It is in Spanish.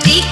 Ku